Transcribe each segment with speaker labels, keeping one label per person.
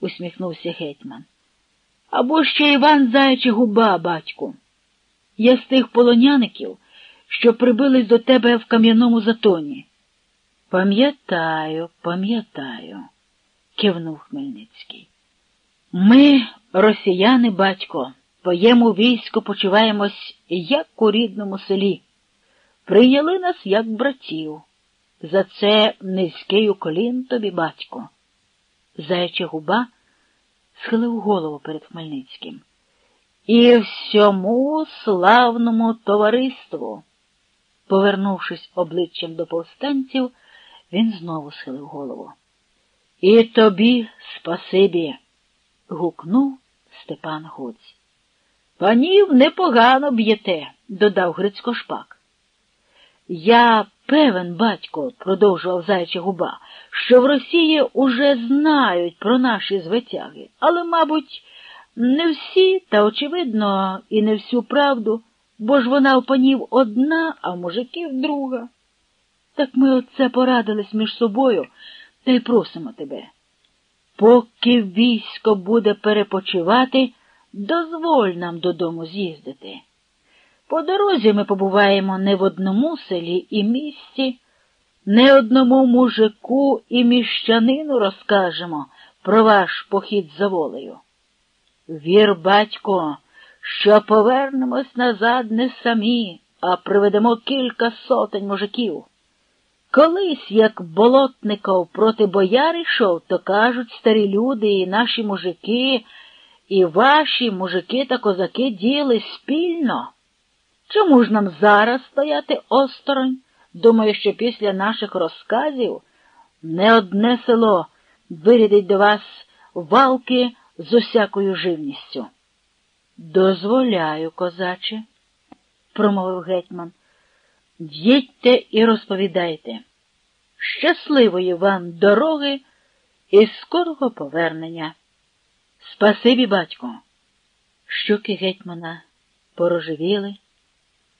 Speaker 1: усміхнувся гетьман. Або ще Іван Заяча губа, батьку. Я з тих полоняників, що прибились до тебе в кам'яному затоні. Пам'ятаю, пам'ятаю, кивнув Хмельницький. Ми, росіяни, батько, твоєму війську почуваємось, як у рідному селі. Прийняли нас, як братів. За це низький уклін тобі, батько. Заяча губа схилив голову перед Хмельницьким. І всьому славному товариству. Повернувшись обличчям до повстанців, він знову схилив голову. І тобі спасибі, гукнув Степан Гуць. Панів непогано б'єте, додав Грицько шпак. Я певен, батько, продовжував Зайча губа, що в Росії уже знають про наші звитяги, але, мабуть, не всі, та, очевидно, і не всю правду, бо ж вона у панів одна, а в мужиків друга. Так ми оце порадились між собою та й просимо тебе. Поки військо буде перепочивати, дозволь нам додому з'їздити. По дорозі ми побуваємо не в одному селі і місті, не одному мужику і міщанину розкажемо про ваш похід за волею. Вір, батько, що повернемось назад не самі, а приведемо кілька сотень мужиків. Колись, як болотников проти бояр йшов, то кажуть старі люди і наші мужики, і ваші мужики та козаки діли спільно. Чому ж нам зараз стояти осторонь? Думаю, що після наших розказів не одне село вирядить до вас валки з усякою живністю. Дозволяю, козаче, промовив гетьман. Їдьте і розповідайте. Щасливої вам дороги і скорого повернення. Спасибі, батько. Щоки гетьмана порожевіли,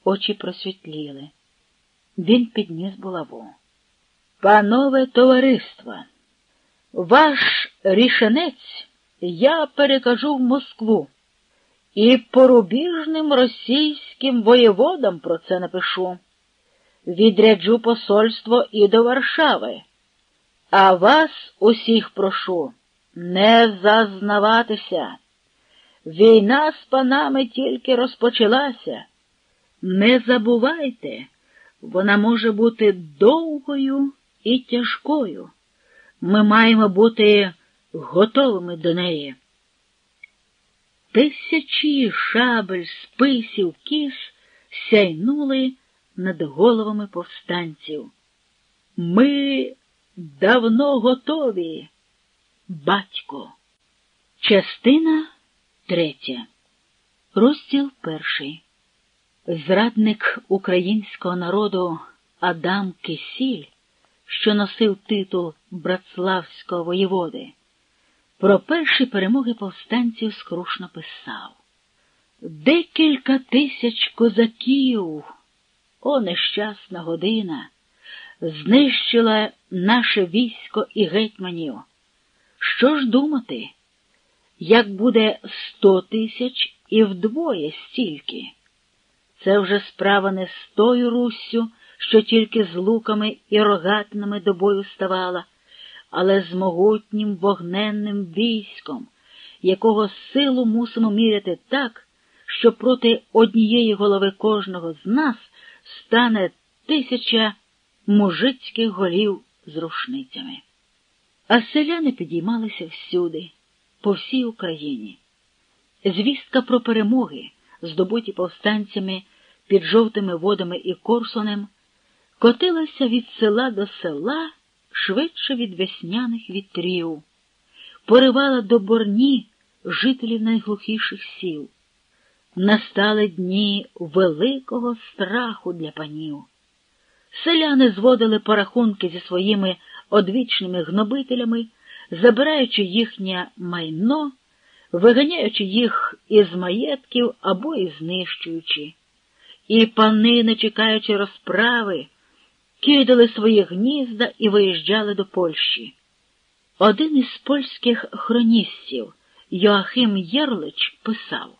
Speaker 1: очі просвітліли. Він підніс булаву. Панове товариство, ваш рішенець я перекажу в Москву і порубіжним російським воєводам про це напишу відряджу посольство і до Варшави, а вас усіх прошу не зазнаватися. Війна з панами тільки розпочалася. Не забувайте, вона може бути довгою і тяжкою. Ми маємо бути готовими до неї. Тисячі шабель, списів, кіс сяйнули над головами повстанців. Ми давно готові, батько. Частина третя. Розділ перший. Зрадник українського народу Адам Кисіль, що носив титул братславського воєводи, про перші перемоги повстанців скрушно писав. Декілька тисяч козаків о, нещасна година, знищила наше військо і гетьманів. Що ж думати, як буде сто тисяч і вдвоє стільки? Це вже справа не з тою Руссю, що тільки з луками і рогатними до бою ставала, але з могутнім вогненним військом, якого силу мусимо міряти так, що проти однієї голови кожного з нас стане тисяча мужицьких голів з рушницями. А селяни підіймалися всюди, по всій Україні. Звістка про перемоги, здобуті повстанцями під жовтими водами і Корсунем, котилася від села до села швидше від весняних вітрів, поривала до борні жителів найглухіших сіл. Настали дні великого страху для панів. Селяни зводили порахунки зі своїми одвічними гнобителями, забираючи їхнє майно, виганяючи їх із маєтків або і знищуючи. І пани, не чекаючи розправи, кидали свої гнізда і виїжджали до Польщі. Один із польських хроністів Йоахим Єрлич писав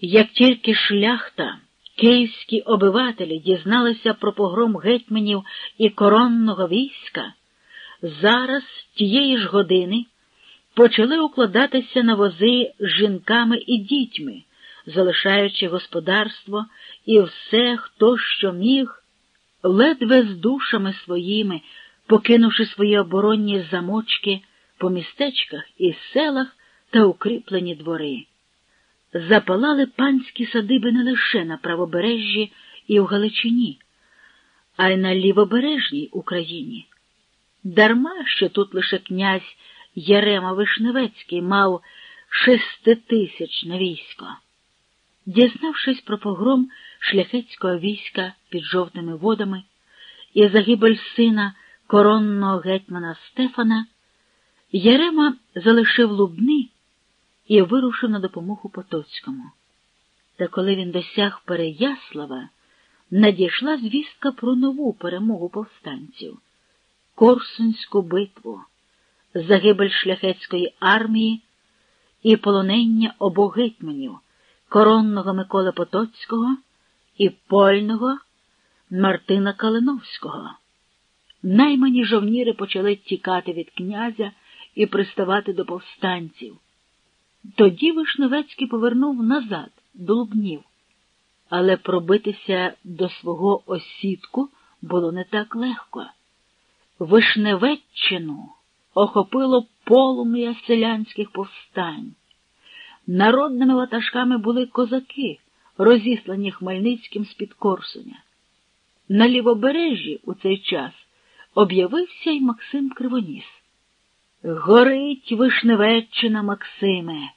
Speaker 1: як тільки шляхта, київські обивателі дізналися про погром гетьманів і коронного війська, зараз тієї ж години почали укладатися на вози з жінками і дітьми, залишаючи господарство і все, хто що міг, ледве з душами своїми, покинувши свої оборонні замочки по містечках і селах та укріплені двори. Запалали панські садиби не лише на правобережжі і у Галичині, а й на лівобережній Україні. Дарма, що тут лише князь Ярема Вишневецький мав шеститисячне військо. Дізнавшись про погром шляхетського війська під жовтими водами і загибель сина коронного гетьмана Стефана, Ярема залишив Лубни і вирушив на допомогу Потоцькому. Та коли він досяг Переяслава, надійшла звістка про нову перемогу повстанців Корсунську битву, загибель шляхетської армії і полонення обох гетьманів коронного Миколи Потоцького і польного Мартина Калиновського. Наймані жовніри почали тікати від князя і приставати до повстанців. Тоді Вишневецький повернув назад до Лубнів, але пробитися до свого осідку було не так легко. Вишневеччину охопило полум'я селянських повстань. Народними ватажками були козаки, розіслані Хмельницьким з-під Корсуня. На лівобережжі у цей час об'явився й Максим Кривоніс. Горить Вишневеччина, Максиме!